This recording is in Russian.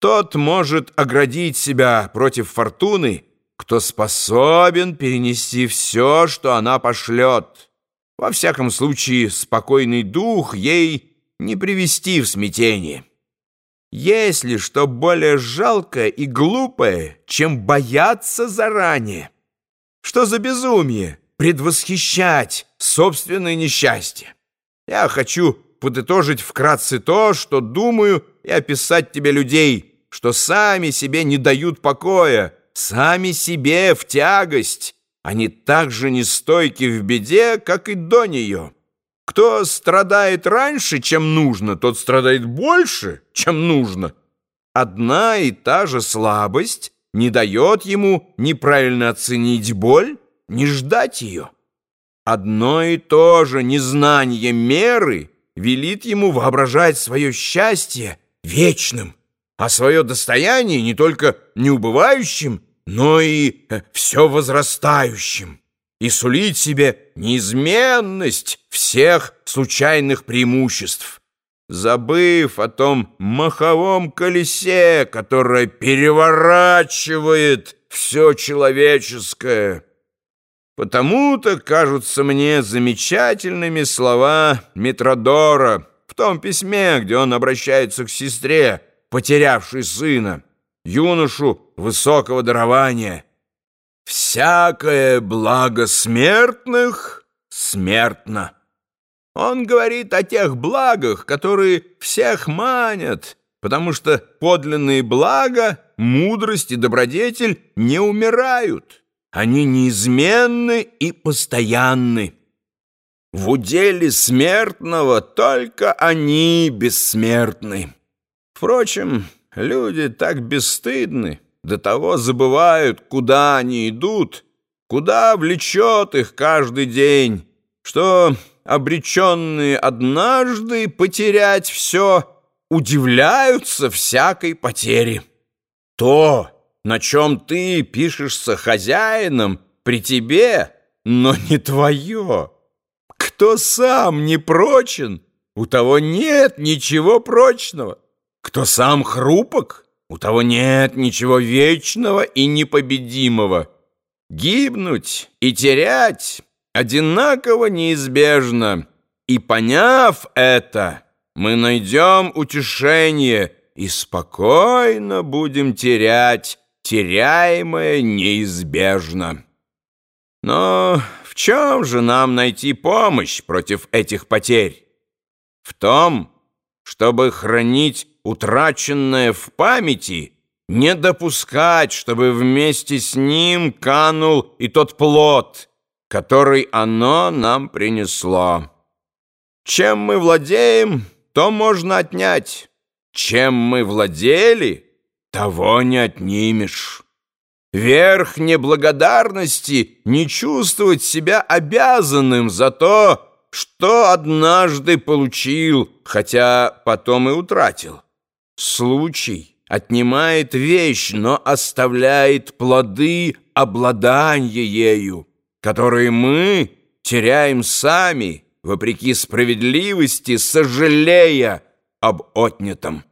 Тот может оградить себя против фортуны, кто способен перенести все, что она пошлет. Во всяком случае, спокойный дух ей не привести в смятение. Есть ли что более жалкое и глупое, чем бояться заранее? Что за безумие предвосхищать собственное несчастье? Я хочу подытожить вкратце то, что думаю, и описать тебе людей, что сами себе не дают покоя, сами себе в тягость. Они так же нестойки в беде, как и до нее. Кто страдает раньше, чем нужно, тот страдает больше, чем нужно. Одна и та же слабость не дает ему неправильно оценить боль, не ждать ее. Одно и то же незнание меры велит ему воображать свое счастье вечным, а свое достояние не только неубывающим, но и э, все возрастающим и сулить себе неизменность всех случайных преимуществ, забыв о том маховом колесе, которое переворачивает все человеческое. Потому-то кажутся мне замечательными слова Митродора том письме, где он обращается к сестре, потерявшей сына, юношу высокого дарования — «Всякое благо смертных смертно». Он говорит о тех благах, которые всех манят, потому что подлинные блага, мудрость и добродетель не умирают. Они неизменны и постоянны. В уделе смертного только они бессмертны. Впрочем, люди так бесстыдны, до того забывают, куда они идут, куда влечет их каждый день, что обреченные однажды потерять все, удивляются всякой потере. То, на чем ты пишешься хозяином, при тебе, но не твое. Кто сам не прочен, у того нет ничего прочного. Кто сам хрупок, у того нет ничего вечного и непобедимого. Гибнуть и терять одинаково неизбежно. И поняв это, мы найдем утешение и спокойно будем терять теряемое неизбежно. Но чем же нам найти помощь против этих потерь? В том, чтобы хранить утраченное в памяти, не допускать, чтобы вместе с ним канул и тот плод, который оно нам принесло. Чем мы владеем, то можно отнять. Чем мы владели, того не отнимешь. Верх неблагодарности не чувствовать себя обязанным за то, что однажды получил, хотя потом и утратил. Случай отнимает вещь, но оставляет плоды обладания ею, которые мы теряем сами, вопреки справедливости, сожалея об отнятом.